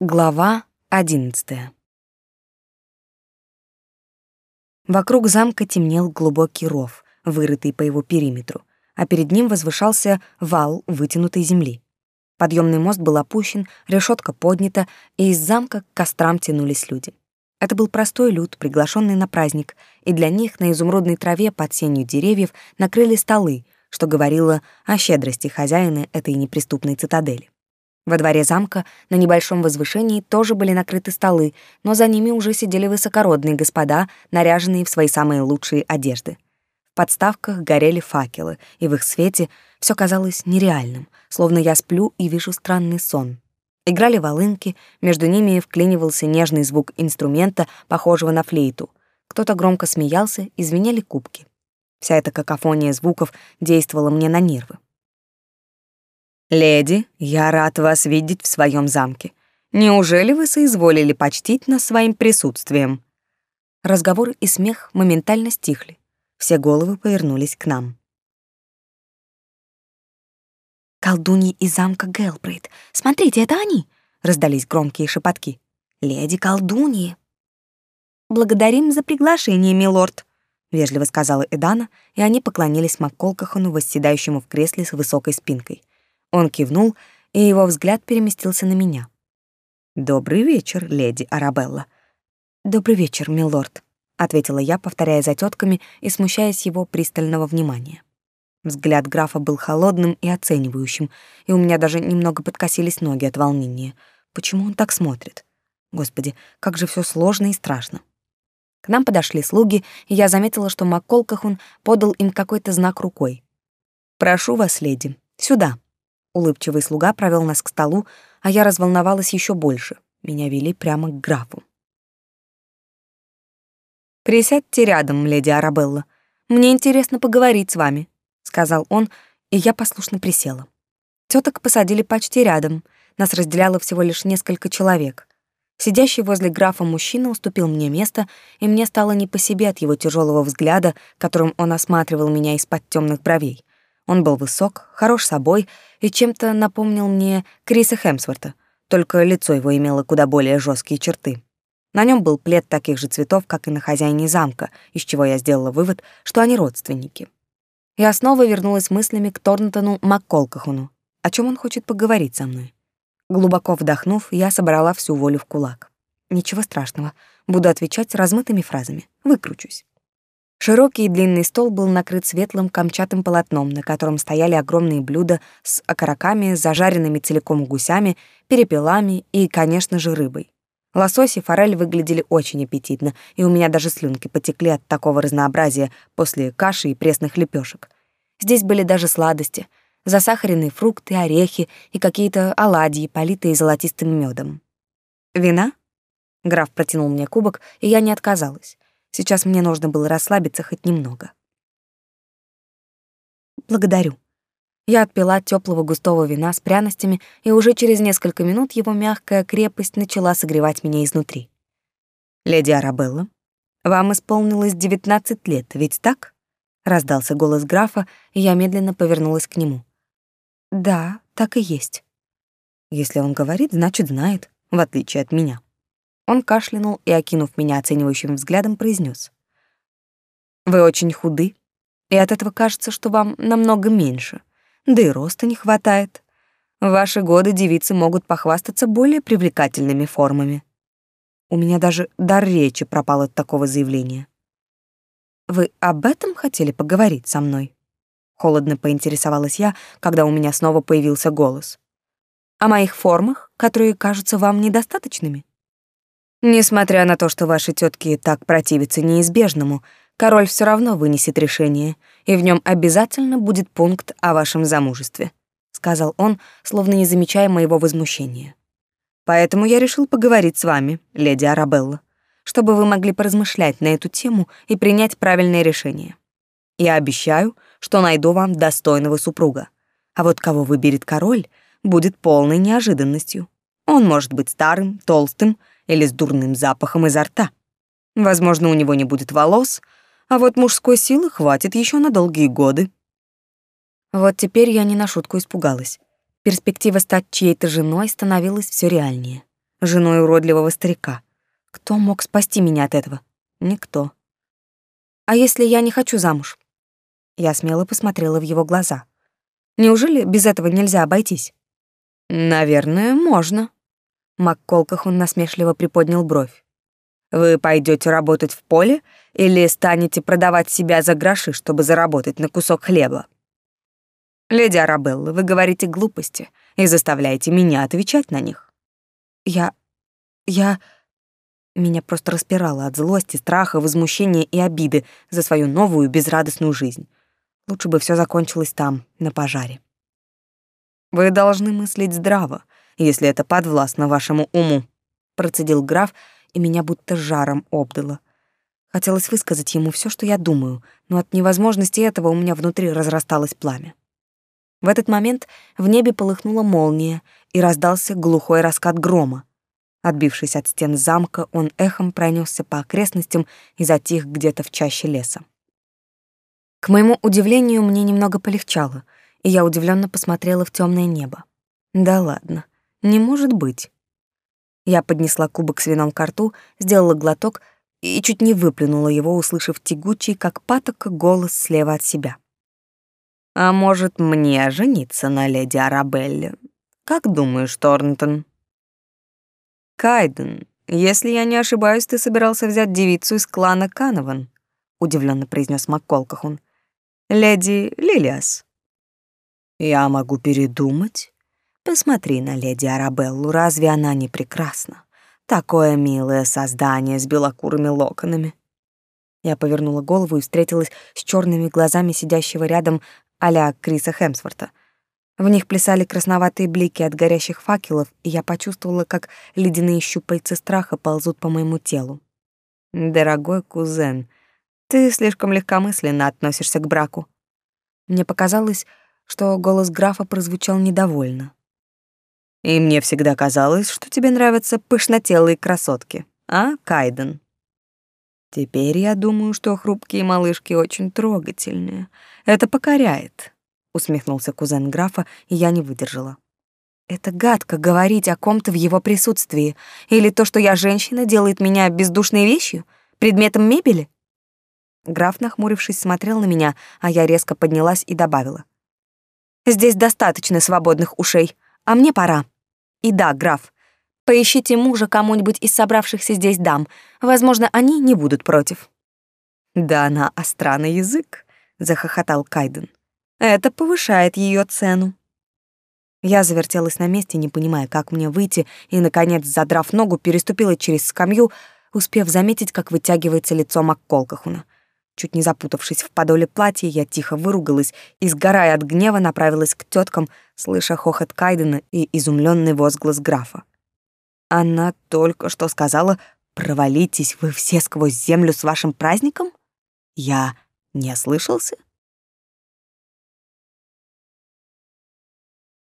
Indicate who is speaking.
Speaker 1: Глава одиннадцатая. Вокруг замка темнел глубокий ров, вырытый по его периметру, а перед ним возвышался вал вытянутой земли. Подъемный мост был опущен, решетка поднята, и из замка к кострам тянулись люди. Это был простой люд, приглашенный на праздник, и для них на изумрудной траве под сенью деревьев накрыли столы, что говорило о щедрости хозяина этой неприступной цитадели. Во дворе замка на небольшом возвышении тоже были накрыты столы, но за ними уже сидели высокородные господа, наряженные в свои самые лучшие одежды. В подставках горели факелы, и в их свете все казалось нереальным, словно я сплю и вижу странный сон. Играли волынки, между ними вклинивался нежный звук инструмента, похожего на флейту. Кто-то громко смеялся, и звенели кубки. Вся эта какофония звуков действовала мне на нервы. «Леди, я рад вас видеть в своем замке. Неужели вы соизволили почтить нас своим присутствием?» Разговор и смех моментально стихли. Все головы повернулись к нам.
Speaker 2: «Колдуньи из замка Гелбрейт! Смотрите, это они!» — раздались громкие шепотки. «Леди-колдуньи!» «Благодарим за приглашение, милорд!» — вежливо сказала Эдана, и они поклонились Макколкахану, восседающему в кресле с высокой спинкой. Он кивнул, и его взгляд переместился на меня.
Speaker 1: «Добрый вечер, леди Арабелла».
Speaker 2: «Добрый вечер, милорд», — ответила я, повторяя за тетками и смущаясь его пристального внимания. Взгляд графа был холодным и оценивающим, и у меня даже немного подкосились ноги от волнения. Почему он так смотрит? Господи, как же все сложно и страшно. К нам подошли слуги, и я заметила, что Макколкахун подал им какой-то знак рукой. «Прошу вас, леди, сюда». Улыбчивый слуга провел нас к столу, а я разволновалась еще больше. Меня вели прямо к графу.
Speaker 1: «Присядьте рядом, леди Арабелла. Мне интересно поговорить с вами», — сказал он, и я послушно присела. Теток посадили почти рядом, нас разделяло всего лишь несколько человек. Сидящий возле графа мужчина уступил мне место, и мне стало не по себе от его тяжелого взгляда, которым он осматривал меня из-под темных бровей. Он был высок, хорош собой и чем-то напомнил мне Криса Хемсворта, только лицо его имело куда более жесткие черты. На нем был плед таких же цветов, как и на хозяине замка, из чего я сделала вывод, что они родственники. Я снова вернулась мыслями к Торнтону Макколкахуну. О чем он хочет поговорить со мной? Глубоко вдохнув, я собрала всю волю в кулак. Ничего страшного, буду отвечать размытыми фразами. Выкручусь. Широкий и длинный стол был накрыт светлым камчатым полотном, на котором стояли огромные блюда с окороками, зажаренными целиком гусями, перепелами и, конечно же, рыбой. Лосось и форель выглядели очень аппетитно, и у меня даже слюнки потекли от такого разнообразия после каши и пресных лепешек. Здесь были даже сладости, засахаренные фрукты, орехи и какие-то оладьи, политые золотистым медом. «Вина?» Граф протянул мне кубок, и я не отказалась. Сейчас мне нужно было расслабиться хоть немного. Благодарю. Я отпила теплого густого вина с пряностями, и уже через несколько минут его мягкая крепость начала согревать меня изнутри. Леди Арабелла, вам исполнилось девятнадцать лет, ведь так? раздался голос графа, и я медленно повернулась к нему. Да, так и есть. Если он говорит, значит, знает, в отличие от меня. Он кашлянул и, окинув меня оценивающим взглядом, произнес: «Вы очень худы, и от этого кажется, что вам намного меньше, да и роста не хватает. В ваши годы девицы могут похвастаться более привлекательными формами». У меня даже дар речи пропал от такого заявления. «Вы об этом хотели поговорить со мной?» Холодно поинтересовалась я, когда у меня снова появился голос. «О моих формах, которые кажутся вам недостаточными?» Несмотря на то, что ваши тетки так противятся неизбежному, король все равно вынесет решение, и в нем обязательно будет пункт о вашем замужестве, сказал он, словно не замечая моего возмущения. Поэтому я решил поговорить с вами, леди Арабелла, чтобы вы могли поразмышлять на эту тему и принять правильное решение. Я обещаю, что найду вам достойного супруга. А вот кого выберет король, будет полной неожиданностью. Он может быть старым, толстым, или с дурным запахом изо рта. Возможно, у него не будет волос, а вот мужской силы хватит еще на долгие годы. Вот теперь я не на шутку испугалась. Перспектива стать чьей-то женой становилась все реальнее. женой уродливого старика. Кто мог спасти меня от этого? Никто. А если я не хочу замуж? Я смело посмотрела в его глаза. Неужели без этого нельзя обойтись? Наверное, можно. Макколках он насмешливо приподнял бровь. Вы пойдете работать в поле или станете продавать себя за гроши, чтобы заработать на кусок хлеба? Леди Арабелла, вы говорите глупости и заставляете меня отвечать на них. Я... я... Меня просто распирало от злости, страха, возмущения и обиды за свою новую безрадостную жизнь. Лучше бы все закончилось там, на пожаре. Вы должны мыслить здраво, если это подвластно вашему уму, процедил граф, и меня будто жаром обдало. Хотелось высказать ему все, что я думаю, но от невозможности этого у меня внутри разрасталось пламя. В этот момент в небе полыхнула молния, и раздался глухой раскат грома. Отбившись от стен замка, он эхом пронесся по окрестностям и затих где-то в чаще леса. К моему удивлению, мне немного полегчало, и я удивленно посмотрела в темное небо. Да ладно, не может быть. Я поднесла кубок с вином к рту, сделала глоток и чуть не выплюнула его, услышав тягучий, как патока, голос слева от себя. «А может, мне жениться на леди Арабелле? Как думаешь, Торнтон?» «Кайден, если я не ошибаюсь, ты собирался взять девицу из клана Канован», — удивленно произнес МакКолкахун. «Леди Лилиас». «Я могу передумать?» Посмотри на леди Арабеллу, разве она не прекрасна? Такое милое создание с белокурыми локонами. Я повернула голову и встретилась с черными глазами сидящего рядом а Криса Хемсворта. В них плясали красноватые блики от горящих факелов, и я почувствовала, как ледяные щупальца страха ползут по моему телу. «Дорогой кузен, ты слишком легкомысленно относишься к браку». Мне показалось, что голос графа прозвучал недовольно. И мне всегда казалось, что тебе нравятся пышнотелые красотки, а, Кайден? Теперь я думаю, что хрупкие малышки очень трогательные. Это покоряет, усмехнулся кузен графа, и я не выдержала. Это гадко говорить о ком-то в его присутствии, или то, что я женщина, делает меня бездушной вещью, предметом мебели? Граф, нахмурившись, смотрел на меня, а я резко поднялась и добавила: Здесь достаточно свободных ушей а мне пора. И да, граф, поищите мужа кому-нибудь из собравшихся здесь дам. Возможно, они не будут против». «Да она остра на язык», — захохотал Кайден. «Это повышает ее цену». Я завертелась на месте, не понимая, как мне выйти, и, наконец, задрав ногу, переступила через скамью, успев заметить, как вытягивается лицо Макколкахуна — Чуть не запутавшись в подоле платья, я тихо выругалась и, сгорая от гнева, направилась к теткам, слыша хохот Кайдена и изумленный возглас графа. Она только что сказала «Провалитесь вы все сквозь землю с вашим праздником?» Я не ослышался?